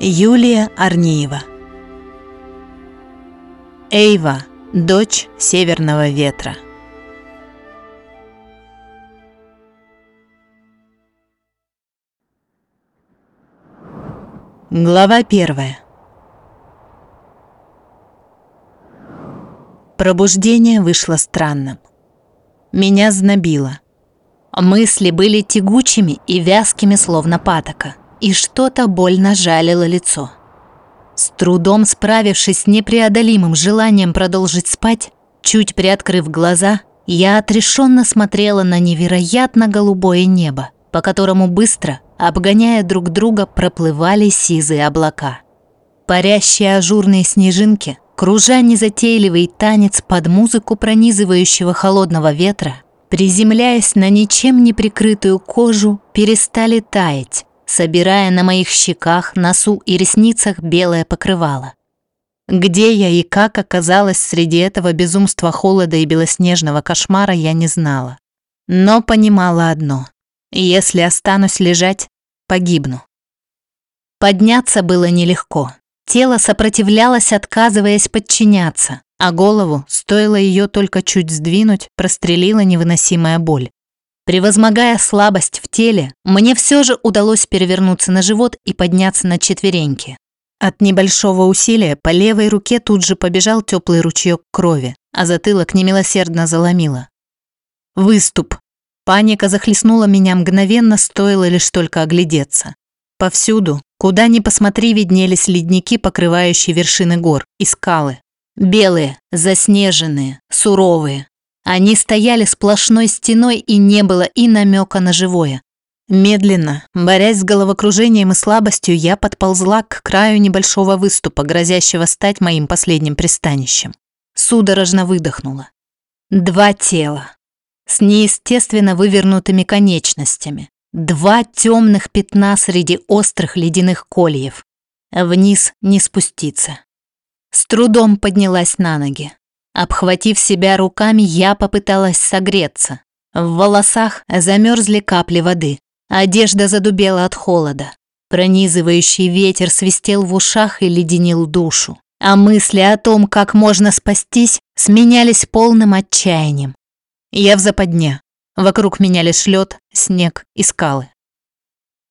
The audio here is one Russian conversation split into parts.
Юлия Арниева Эйва, дочь северного ветра Глава первая Пробуждение вышло странным. Меня знобило. Мысли были тягучими и вязкими, словно патока, и что-то больно жалило лицо. С трудом справившись с непреодолимым желанием продолжить спать, чуть приоткрыв глаза, я отрешенно смотрела на невероятно голубое небо, по которому быстро, обгоняя друг друга, проплывали сизые облака. Парящие ажурные снежинки, кружа незатейливый танец под музыку пронизывающего холодного ветра, приземляясь на ничем не прикрытую кожу, перестали таять, собирая на моих щеках, носу и ресницах белое покрывало. Где я и как оказалась среди этого безумства холода и белоснежного кошмара, я не знала. Но понимала одно. Если останусь лежать, погибну. Подняться было нелегко. Тело сопротивлялось, отказываясь подчиняться а голову, стоило ее только чуть сдвинуть, прострелила невыносимая боль. Превозмогая слабость в теле, мне все же удалось перевернуться на живот и подняться на четвереньки. От небольшого усилия по левой руке тут же побежал теплый ручеек крови, а затылок немилосердно заломило. Выступ. Паника захлестнула меня мгновенно, стоило лишь только оглядеться. Повсюду, куда ни посмотри, виднелись ледники, покрывающие вершины гор, и скалы, Белые, заснеженные, суровые. Они стояли сплошной стеной и не было и намека на живое. Медленно, борясь с головокружением и слабостью, я подползла к краю небольшого выступа, грозящего стать моим последним пристанищем. Судорожно выдохнула. Два тела. С неестественно вывернутыми конечностями. Два темных пятна среди острых ледяных кольев. Вниз не спуститься. С трудом поднялась на ноги. Обхватив себя руками, я попыталась согреться. В волосах замерзли капли воды. Одежда задубела от холода. Пронизывающий ветер свистел в ушах и леденил душу. А мысли о том, как можно спастись, сменялись полным отчаянием. Я в западне. Вокруг меня лишь лед, снег и скалы.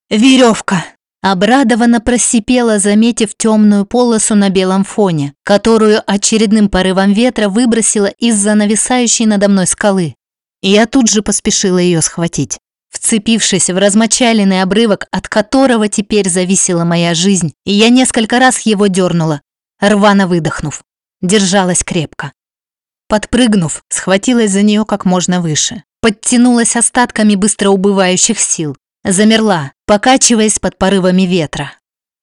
«Веревка!» Обрадованно просипела, заметив темную полосу на белом фоне, которую очередным порывом ветра выбросила из-за нависающей надо мной скалы. Я тут же поспешила ее схватить. Вцепившись в размочаленный обрывок, от которого теперь зависела моя жизнь, я несколько раз его дернула, рвано выдохнув. Держалась крепко. Подпрыгнув, схватилась за нее как можно выше. Подтянулась остатками быстро убывающих сил. Замерла, покачиваясь под порывами ветра.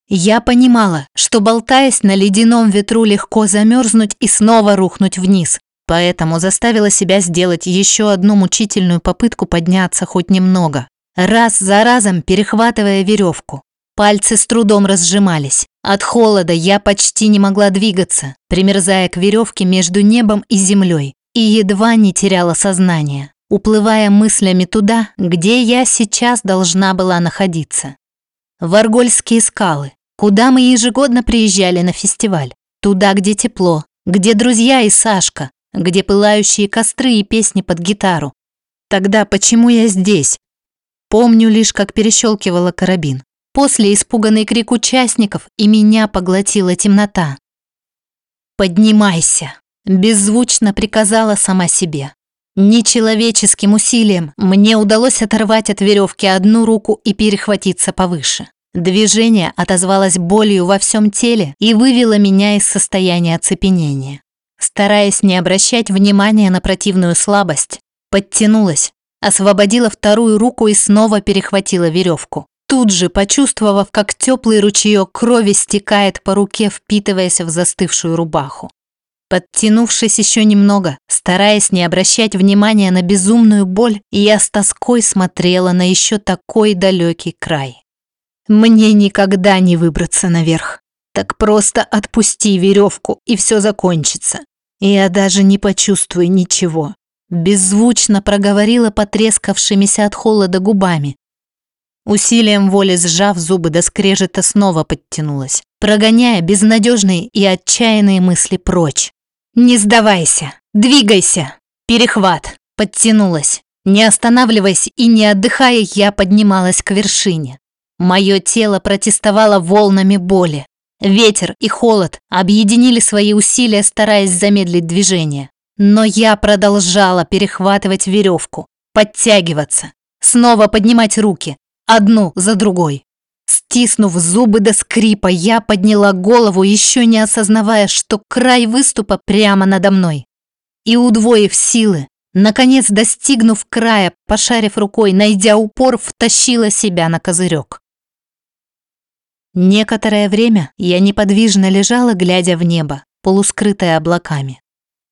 Я понимала, что болтаясь на ледяном ветру легко замерзнуть и снова рухнуть вниз, поэтому заставила себя сделать еще одну мучительную попытку подняться хоть немного, раз за разом перехватывая веревку. Пальцы с трудом разжимались. От холода я почти не могла двигаться, примерзая к веревке между небом и землей, и едва не теряла сознание уплывая мыслями туда, где я сейчас должна была находиться. В Аргольские скалы, куда мы ежегодно приезжали на фестиваль. Туда, где тепло, где друзья и Сашка, где пылающие костры и песни под гитару. Тогда почему я здесь? Помню лишь, как перещелкивала карабин. После испуганный крик участников и меня поглотила темнота. «Поднимайся!» – беззвучно приказала сама себе. Нечеловеческим усилием мне удалось оторвать от веревки одну руку и перехватиться повыше. Движение отозвалось болью во всем теле и вывело меня из состояния оцепенения. Стараясь не обращать внимания на противную слабость, подтянулась, освободила вторую руку и снова перехватила веревку. Тут же почувствовав, как теплый ручеек крови стекает по руке, впитываясь в застывшую рубаху. Подтянувшись еще немного, стараясь не обращать внимания на безумную боль, я с тоской смотрела на еще такой далекий край. Мне никогда не выбраться наверх. Так просто отпусти веревку, и все закончится. Я даже не почувствую ничего. Беззвучно проговорила потрескавшимися от холода губами. Усилием воли сжав зубы до скрежета снова подтянулась, прогоняя безнадежные и отчаянные мысли прочь. «Не сдавайся! Двигайся!» Перехват. Подтянулась. Не останавливаясь и не отдыхая, я поднималась к вершине. Мое тело протестовало волнами боли. Ветер и холод объединили свои усилия, стараясь замедлить движение. Но я продолжала перехватывать веревку, подтягиваться, снова поднимать руки, одну за другой. Стиснув зубы до скрипа, я подняла голову, еще не осознавая, что край выступа прямо надо мной. И удвоив силы, наконец достигнув края, пошарив рукой, найдя упор, втащила себя на козырек. Некоторое время я неподвижно лежала, глядя в небо, полускрытая облаками.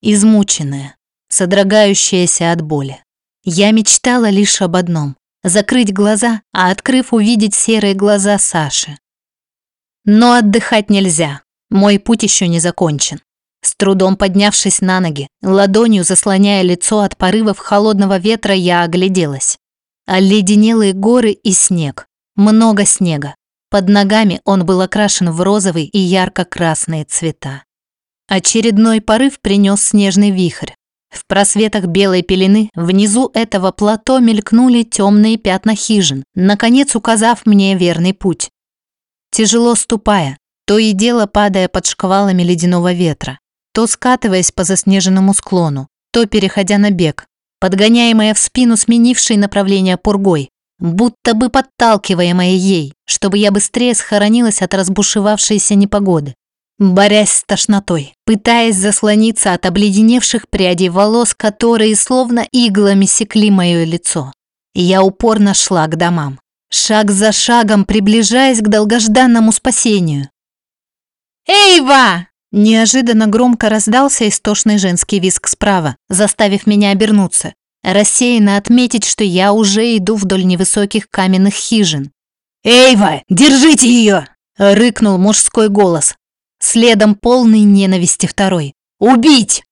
Измученная, содрогающаяся от боли. Я мечтала лишь об одном закрыть глаза, а открыв увидеть серые глаза Саши. Но отдыхать нельзя, мой путь еще не закончен. С трудом поднявшись на ноги, ладонью заслоняя лицо от порывов холодного ветра, я огляделась. Оледенелые горы и снег. Много снега. Под ногами он был окрашен в розовый и ярко-красные цвета. Очередной порыв принес снежный вихрь, в просветах белой пелены внизу этого плато мелькнули темные пятна хижин, наконец указав мне верный путь. Тяжело ступая, то и дело падая под шквалами ледяного ветра, то скатываясь по заснеженному склону, то переходя на бег, подгоняемая в спину сменившей направление пургой, будто бы подталкиваемая ей, чтобы я быстрее схоронилась от разбушевавшейся непогоды борясь с тошнотой, пытаясь заслониться от обледеневших прядей волос, которые словно иглами секли мое лицо. Я упорно шла к домам, шаг за шагом приближаясь к долгожданному спасению. «Эйва!» Неожиданно громко раздался истошный женский визг справа, заставив меня обернуться, рассеянно отметить, что я уже иду вдоль невысоких каменных хижин. «Эйва, держите ее!» – рыкнул мужской голос, Следом полный ненависти второй. «Убить!»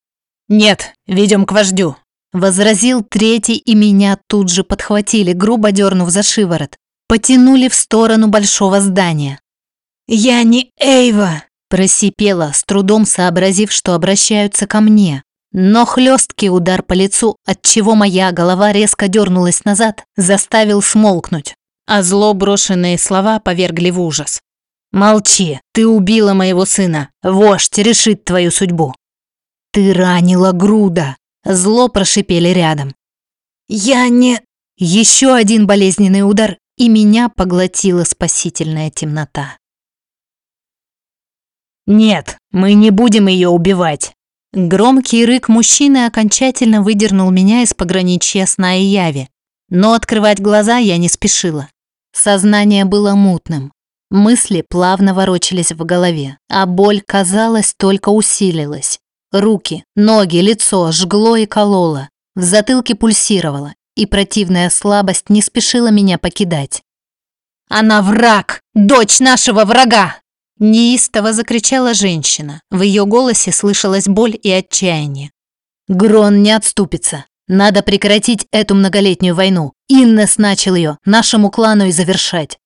«Нет, ведем к вождю», — возразил третий, и меня тут же подхватили, грубо дернув за шиворот. Потянули в сторону большого здания. «Я не Эйва!» – просипела, с трудом сообразив, что обращаются ко мне. Но хлесткий удар по лицу, от чего моя голова резко дернулась назад, заставил смолкнуть, а зло брошенные слова повергли в ужас. Молчи, ты убила моего сына. Вождь решит твою судьбу. Ты ранила груда. Зло прошипели рядом. Я не... Еще один болезненный удар, и меня поглотила спасительная темнота. «Нет, мы не будем ее убивать!» Громкий рык мужчины окончательно выдернул меня из пограничья сна и яви. Но открывать глаза я не спешила. Сознание было мутным. Мысли плавно ворочались в голове, а боль, казалось, только усилилась. Руки, ноги, лицо жгло и кололо, в затылке пульсировало, и противная слабость не спешила меня покидать. «Она враг! Дочь нашего врага!» Неистово закричала женщина. В ее голосе слышалась боль и отчаяние. «Грон не отступится. Надо прекратить эту многолетнюю войну. Иннес начал ее, нашему клану и завершать».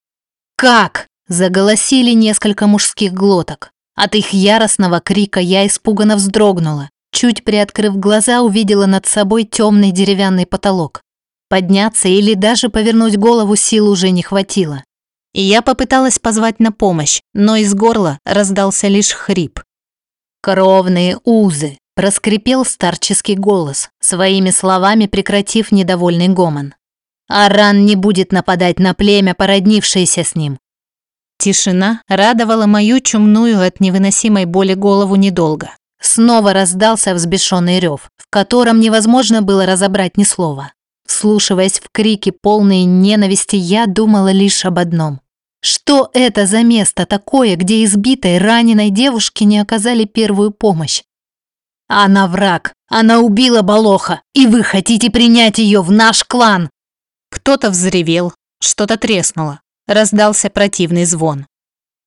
«Как?» Заголосили несколько мужских глоток. От их яростного крика я испуганно вздрогнула. Чуть приоткрыв глаза, увидела над собой темный деревянный потолок. Подняться или даже повернуть голову сил уже не хватило. И я попыталась позвать на помощь, но из горла раздался лишь хрип. «Кровные узы!» – проскрипел старческий голос, своими словами прекратив недовольный гомон. «Аран не будет нападать на племя, породнившееся с ним. Тишина радовала мою чумную от невыносимой боли голову недолго. Снова раздался взбешенный рев, в котором невозможно было разобрать ни слова. Слушаясь в крики полные ненависти, я думала лишь об одном. Что это за место такое, где избитой, раненой девушке не оказали первую помощь? Она враг, она убила Болоха, и вы хотите принять ее в наш клан. Кто-то взревел, что-то треснуло раздался противный звон.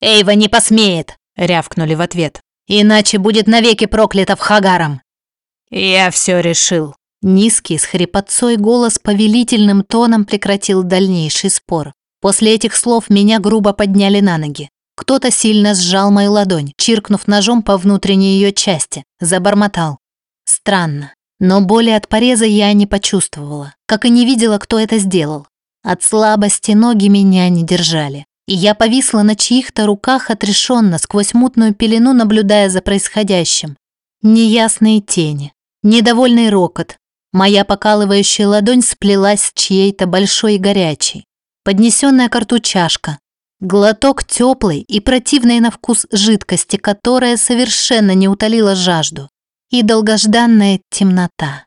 «Эйва не посмеет!» — рявкнули в ответ. «Иначе будет навеки проклята в Хагаром!» «Я все решил!» Низкий, с хрипотцой голос повелительным тоном прекратил дальнейший спор. После этих слов меня грубо подняли на ноги. Кто-то сильно сжал мою ладонь, чиркнув ножом по внутренней ее части, забормотал. Странно, но боли от пореза я не почувствовала, как и не видела, кто это сделал. От слабости ноги меня не держали, и я повисла на чьих-то руках отрешенно сквозь мутную пелену, наблюдая за происходящим. Неясные тени, недовольный рокот. Моя покалывающая ладонь сплелась с чьей-то большой и горячей. Поднесенная к рту чашка. Глоток теплой и противной на вкус жидкости, которая совершенно не утолила жажду. И долгожданная темнота.